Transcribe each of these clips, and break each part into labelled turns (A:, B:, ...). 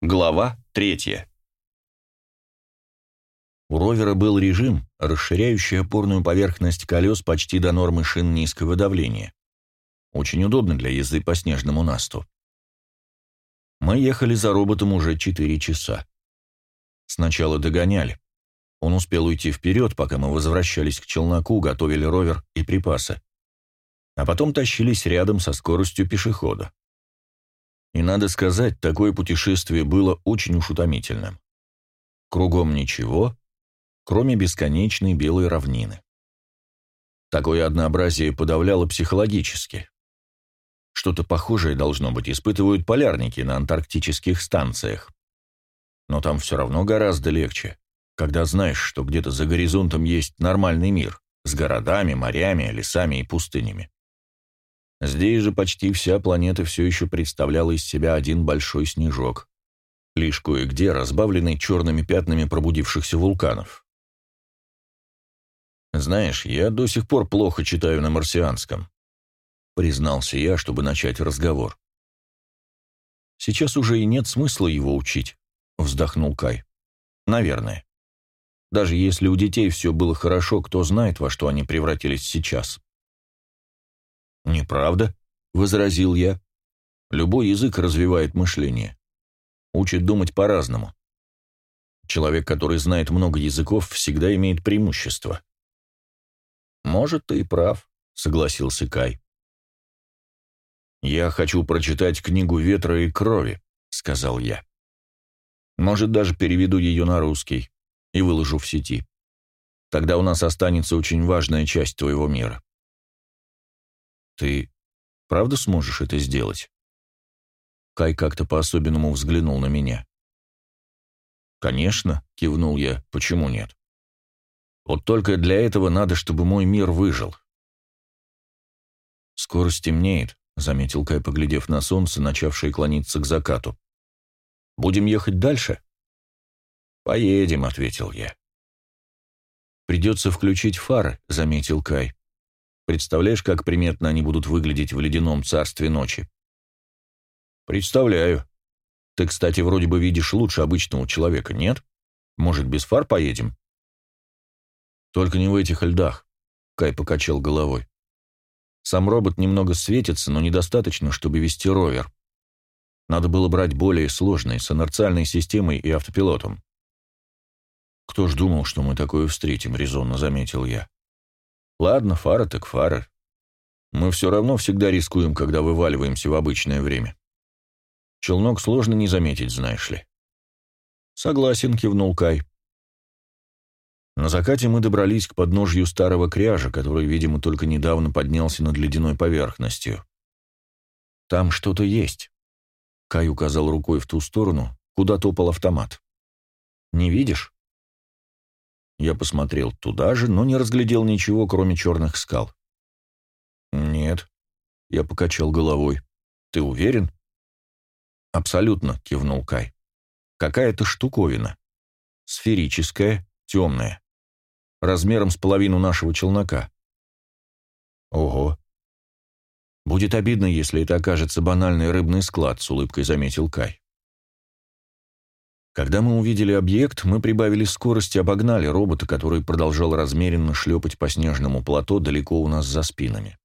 A: Глава третья.
B: У ровера был режим, расширяющий опорную поверхность колес почти до нормы шин низкого давления. Очень удобно для езды по снежному насту. Мы ехали за роботом уже 4 часа. Сначала догоняли. Он успел уйти вперед, пока мы возвращались к челноку, готовили ровер и припасы. А потом тащились рядом со скоростью пешехода. Надо сказать, такое путешествие было очень уж утомительным. Кругом ничего, кроме бесконечной белой равнины. Такое однообразие подавляло психологически. Что-то похожее, должно быть, испытывают полярники на антарктических станциях. Но там все равно гораздо легче, когда знаешь, что где-то за горизонтом есть нормальный мир с городами, морями, лесами и пустынями. Здесь же почти вся планета все еще представляла из себя один большой снежок, лишь кое-где разбавленный черными пятнами пробудившихся вулканов. «Знаешь, я до сих пор плохо читаю на марсианском», — признался я, чтобы начать разговор. «Сейчас уже и нет смысла его учить», — вздохнул Кай. «Наверное. Даже если у детей все было хорошо, кто знает, во что они превратились сейчас». «Неправда», — возразил я. «Любой язык развивает мышление. Учит думать по-разному. Человек, который знает много языков, всегда имеет преимущество». «Может, ты и прав», — согласился Кай. «Я хочу прочитать книгу «Ветра и крови», — сказал я. «Может, даже переведу ее на русский и выложу в сети. Тогда у нас останется очень важная часть твоего мира». «Ты правда сможешь это сделать?» Кай как-то по-особенному взглянул на меня. «Конечно», — кивнул я, — «почему нет?» «Вот только для этого надо, чтобы мой мир выжил». «Скоро стемнеет», — заметил Кай, поглядев на солнце, начавшее клониться к закату. «Будем ехать дальше?» «Поедем», — ответил я. «Придется включить фары», — заметил Кай. Представляешь, как приметно они будут выглядеть в ледяном царстве ночи? Представляю. Ты, кстати, вроде бы видишь лучше обычного человека, нет? Может, без фар поедем? Только не в этих льдах. Кай покачал головой. Сам робот немного светится, но недостаточно, чтобы вести ровер. Надо было брать более сложные, с инерциальной системой и автопилотом. «Кто ж думал, что мы такое встретим?» — резонно заметил я. Ладно, фара так фара. Мы все равно всегда рискуем, когда вываливаемся в обычное время. Челнок сложно не заметить, знаешь ли. Согласен, кивнул Кай. На закате мы добрались к подножью старого кряжа, который, видимо, только недавно поднялся над ледяной поверхностью. Там что-то есть. Кай указал рукой в ту сторону, куда топал автомат. Не видишь? Я посмотрел туда же, но не разглядел ничего, кроме черных скал. «Нет», — я покачал головой. «Ты уверен?» «Абсолютно», — кивнул Кай. «Какая-то штуковина. Сферическая, темная. Размером с половину нашего челнока». «Ого!» «Будет обидно, если это окажется банальный рыбный склад», — с улыбкой заметил Кай. Когда мы увидели объект, мы прибавили скорость и обогнали робота, который продолжал размеренно шлепать по снежному плато далеко у нас за спинами.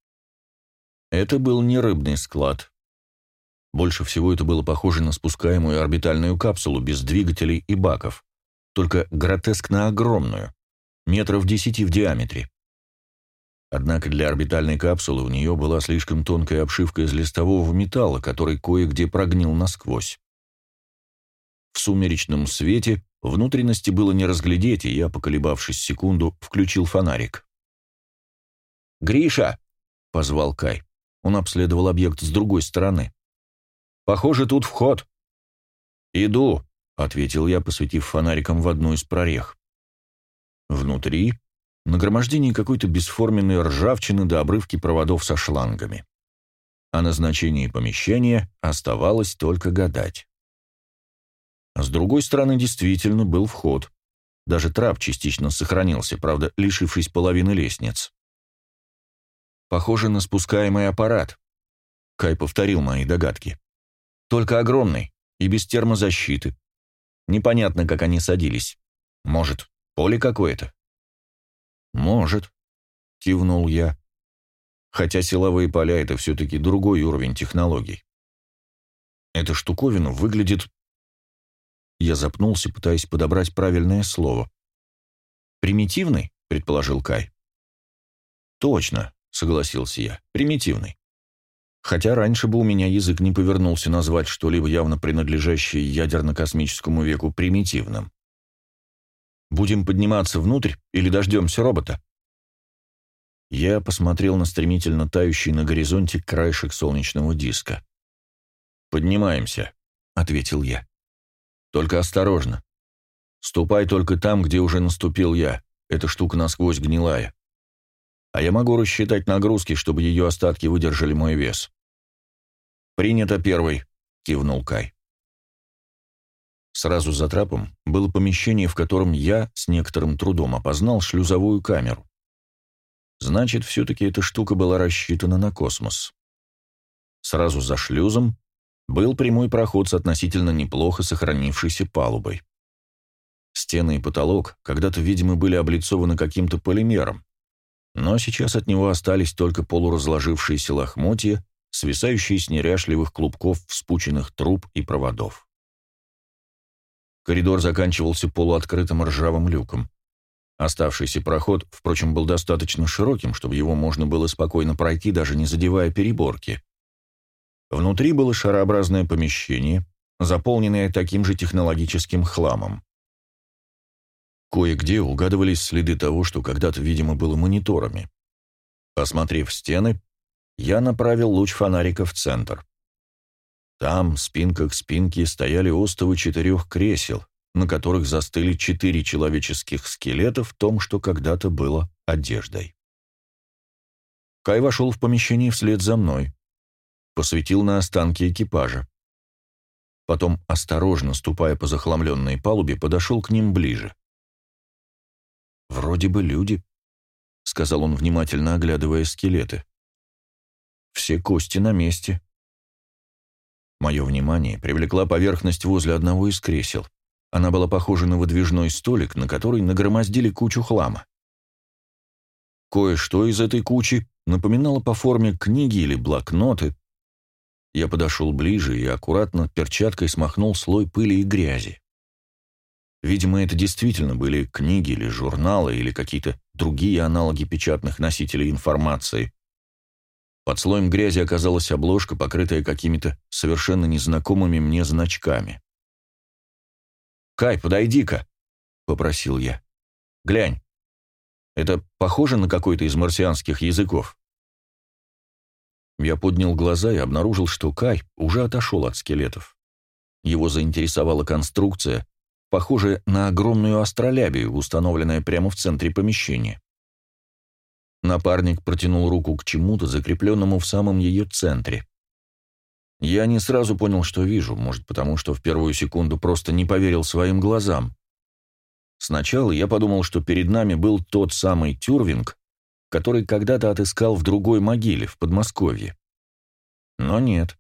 B: Это был не рыбный склад. Больше всего это было похоже на спускаемую орбитальную капсулу без двигателей и баков, только гротескно огромную, метров десяти в диаметре. Однако для орбитальной капсулы у нее была слишком тонкая обшивка из листового металла, который кое-где прогнил насквозь. В сумеречном свете внутренности было не разглядеть, и я, поколебавшись секунду, включил фонарик. «Гриша!» — позвал Кай. Он обследовал объект с другой стороны. «Похоже, тут вход». «Иду», — ответил я, посветив фонариком в одну из прорех. Внутри — нагромождение какой-то бесформенной ржавчины до обрывки проводов со шлангами. О назначении помещения оставалось только гадать. С другой стороны действительно был вход. Даже трап частично сохранился, правда, лишившись половины лестниц. Похоже на спускаемый аппарат. Кай повторил мои догадки. Только огромный, и без термозащиты. Непонятно, как они садились. Может, поле какое-то? Может, кивнул я. Хотя силовые поля — это все-таки другой уровень технологий. Эта штуковина выглядит... Я запнулся, пытаясь подобрать правильное слово. «Примитивный?» — предположил Кай. «Точно», — согласился я, — «примитивный». Хотя раньше бы у меня язык не повернулся назвать что-либо явно принадлежащее ядерно-космическому веку примитивным. «Будем подниматься внутрь или дождемся робота?» Я посмотрел на стремительно тающий на горизонте краешек солнечного диска. «Поднимаемся», — ответил я. «Только осторожно. Ступай только там, где уже наступил я. Эта штука насквозь гнилая а я могу рассчитать нагрузки, чтобы ее остатки выдержали мой вес. «Принято первый», — кивнул Кай. Сразу за трапом было помещение, в котором я с некоторым трудом опознал шлюзовую камеру. Значит, все-таки эта штука была рассчитана на космос. Сразу за шлюзом был прямой проход с относительно неплохо сохранившейся палубой. Стены и потолок когда-то, видимо, были облицованы каким-то полимером, но сейчас от него остались только полуразложившиеся лохмотья, свисающие с неряшливых клубков вспученных труб и проводов. Коридор заканчивался полуоткрытым ржавым люком. Оставшийся проход, впрочем, был достаточно широким, чтобы его можно было спокойно пройти, даже не задевая переборки. Внутри было шарообразное помещение, заполненное таким же технологическим хламом. Кое-где угадывались следы того, что когда-то, видимо, было мониторами. Осмотрев стены, я направил луч фонарика в центр. Там, спинка к спинке, стояли остовы четырех кресел, на которых застыли четыре человеческих скелета в том, что когда-то было одеждой. Кай вошел в помещение вслед за мной. Посветил на останки экипажа. Потом, осторожно ступая по захламленной палубе, подошел к ним ближе. «Вроде бы люди», — сказал он, внимательно оглядывая скелеты. «Все кости на месте». Мое внимание привлекла поверхность возле одного из кресел. Она была похожа на выдвижной столик, на который нагромоздили кучу хлама. Кое-что из этой кучи напоминало по форме книги или блокноты. Я подошел ближе и аккуратно перчаткой смахнул слой пыли и грязи. Видимо, это действительно были книги или журналы, или какие-то другие аналоги печатных носителей информации. Под слоем грязи оказалась обложка, покрытая какими-то совершенно незнакомыми мне значками. «Кай, подойди-ка», — попросил я. «Глянь. Это похоже на какой-то из марсианских языков?» Я поднял глаза и обнаружил, что Кай уже отошел от скелетов. Его заинтересовала конструкция, похожее на огромную астролябию, установленную прямо в центре помещения. Напарник протянул руку к чему-то, закрепленному в самом ее центре. Я не сразу понял, что вижу, может, потому что в первую секунду просто не поверил своим глазам. Сначала я подумал, что перед нами был тот самый Тюрвинг, который когда-то отыскал в другой могиле, в Подмосковье. Но нет.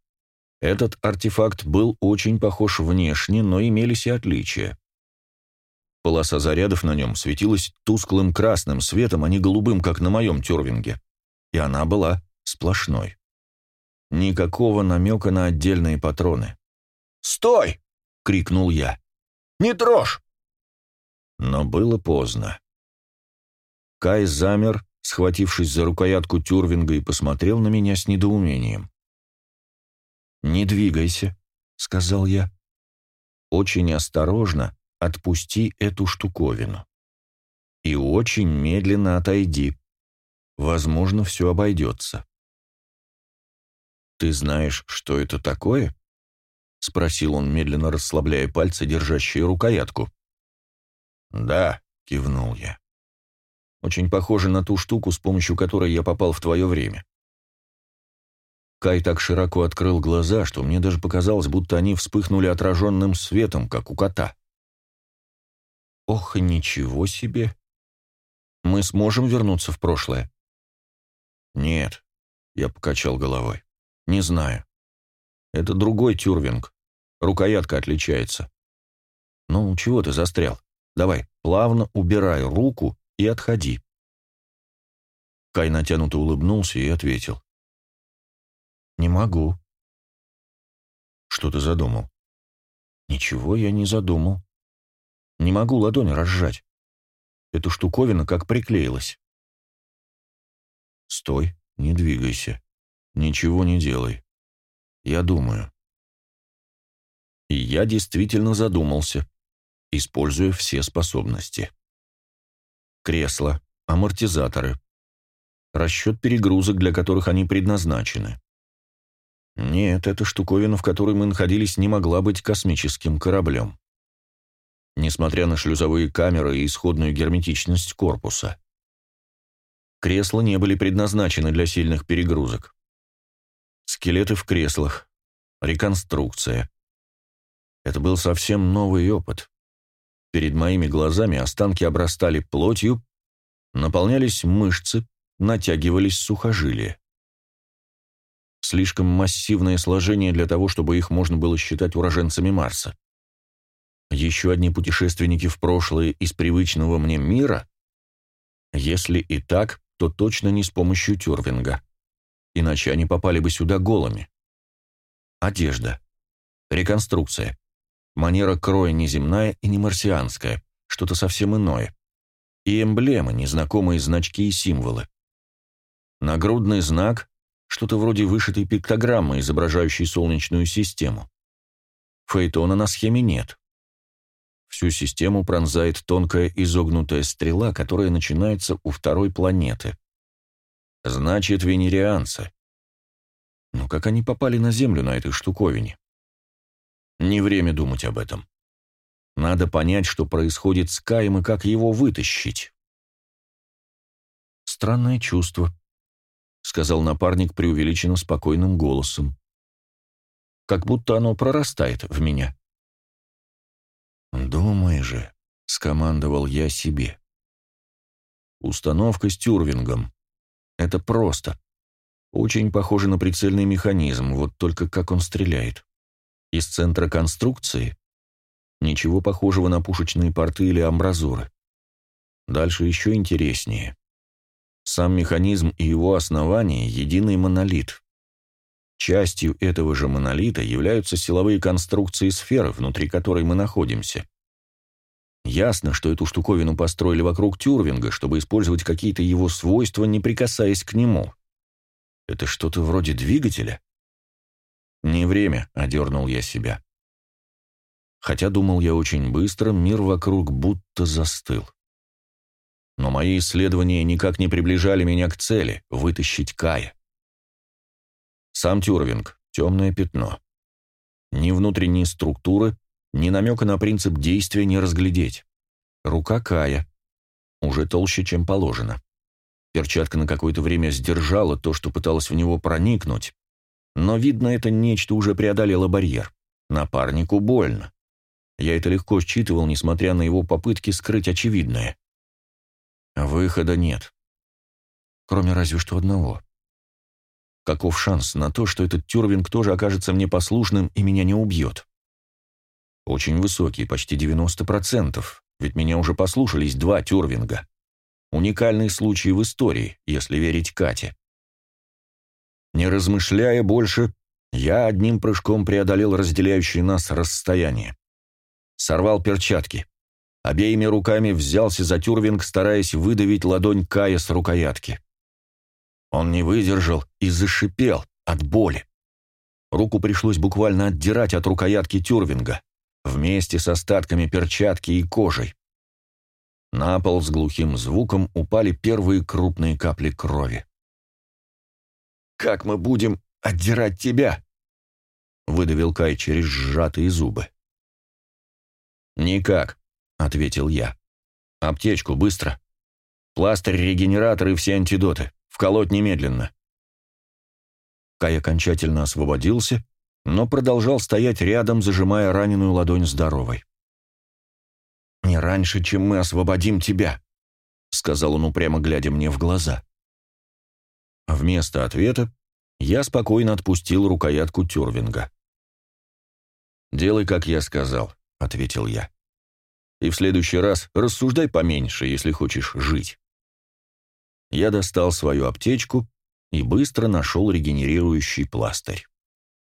B: Этот артефакт был очень похож внешне, но имелись и отличия. Полоса зарядов на нем светилась тусклым красным светом, а не голубым, как на моем тюрвинге. И она была сплошной. Никакого намека на отдельные патроны. «Стой!» — крикнул я. «Не трожь!» Но было поздно. Кай замер, схватившись за рукоятку тюрвинга, и посмотрел на меня с недоумением. «Не двигайся», — сказал я. Очень осторожно, отпусти эту штуковину. И очень медленно отойди. Возможно, все обойдется. «Ты знаешь, что это такое?» — спросил он, медленно расслабляя пальцы, держащие рукоятку. «Да», — кивнул я. «Очень похоже на ту штуку, с помощью которой я попал в твое время». Кай так широко открыл глаза, что мне даже показалось, будто они вспыхнули отраженным светом, как у кота. Ох, ничего себе. Мы сможем вернуться в прошлое? Нет, я покачал головой. Не знаю. Это другой Тюрвинг. Рукоятка отличается. Ну, чего ты застрял? Давай, плавно убирай руку и отходи. Кай натянуто улыбнулся и ответил. «Не могу». «Что ты задумал?» «Ничего я не задумал. Не могу ладонь разжать. Эта штуковина как приклеилась». «Стой, не двигайся. Ничего не делай. Я думаю». И я действительно задумался, используя все способности. Кресла, амортизаторы, расчет перегрузок, для которых они предназначены. Нет, эта штуковина, в которой мы находились, не могла быть космическим кораблем. Несмотря на шлюзовые камеры и исходную герметичность корпуса. Кресла не были предназначены для сильных перегрузок. Скелеты в креслах. Реконструкция. Это был совсем новый опыт. Перед моими глазами останки обрастали плотью, наполнялись мышцы, натягивались сухожилия. Слишком массивное сложение для того, чтобы их можно было считать уроженцами Марса. Еще одни путешественники в прошлое из привычного мне мира? Если и так, то точно не с помощью Тюрвинга. Иначе они попали бы сюда голыми. Одежда. Реконструкция. Манера кроя неземная и не марсианская, что-то совсем иное. И эмблемы, незнакомые значки и символы. Нагрудный знак — что-то вроде вышитой пиктограммы, изображающей Солнечную систему. Фейтона на схеме нет. Всю систему пронзает тонкая изогнутая стрела, которая начинается у второй планеты. Значит, венерианцы. Но как они попали на Землю на этой штуковине? Не время думать об этом. Надо понять, что происходит с Каем и как его вытащить. Странное чувство, сказал напарник преувеличенно спокойным голосом. Как будто оно прорастает в меня. «Думай же», — скомандовал я себе. Установка с тюрвингом. Это просто. Очень похоже на прицельный механизм, вот только как он стреляет. Из центра конструкции ничего похожего на пушечные порты или амбразуры. Дальше еще интереснее. Сам механизм и его основание – единый монолит. Частью этого же монолита являются силовые конструкции сферы, внутри которой мы находимся. Ясно, что эту штуковину построили вокруг Тюрвинга, чтобы использовать какие-то его свойства, не прикасаясь к нему. Это что-то вроде двигателя? Не время, — одернул я себя. Хотя думал я очень быстро, мир вокруг будто застыл. Но мои исследования никак не приближали меня к цели — вытащить Кая. Сам Тюрвинг — темное пятно. Ни внутренней структуры, ни намека на принцип действия не разглядеть. Рука Кая. Уже толще, чем положено. Перчатка на какое-то время сдержала то, что пыталось в него проникнуть. Но, видно, это нечто уже преодолело барьер. Напарнику больно. Я это легко считывал, несмотря на его попытки скрыть очевидное. Выхода нет. Кроме разве что одного. Каков шанс на то, что этот Тюрвинг тоже окажется мне послушным и меня не убьет? Очень высокий, почти 90%, ведь меня уже послушались два Тюрвинга. Уникальный случай в истории, если верить Кате. Не размышляя больше, я одним прыжком преодолел разделяющее нас расстояние. Сорвал перчатки. Обеими руками взялся за тюрвинг, стараясь выдавить ладонь Кая с рукоятки. Он не выдержал и зашипел от боли. Руку пришлось буквально отдирать от рукоятки тюрвинга, вместе с остатками перчатки и кожей. На пол с глухим звуком упали первые крупные капли крови. «Как мы будем отдирать тебя?» — выдавил Кай через сжатые зубы. «Никак», — ответил я. «Аптечку, быстро. Пластырь, регенератор и все антидоты. Вколоть немедленно». Кай окончательно освободился, но продолжал стоять рядом, зажимая раненую ладонь здоровой. «Не раньше, чем мы освободим тебя», — сказал он упрямо, глядя мне в глаза. Вместо ответа я спокойно отпустил рукоятку Тюрвинга. «Делай, как я сказал», — ответил я. «И в следующий раз рассуждай поменьше, если хочешь жить». Я достал свою аптечку и быстро нашел регенерирующий пластырь.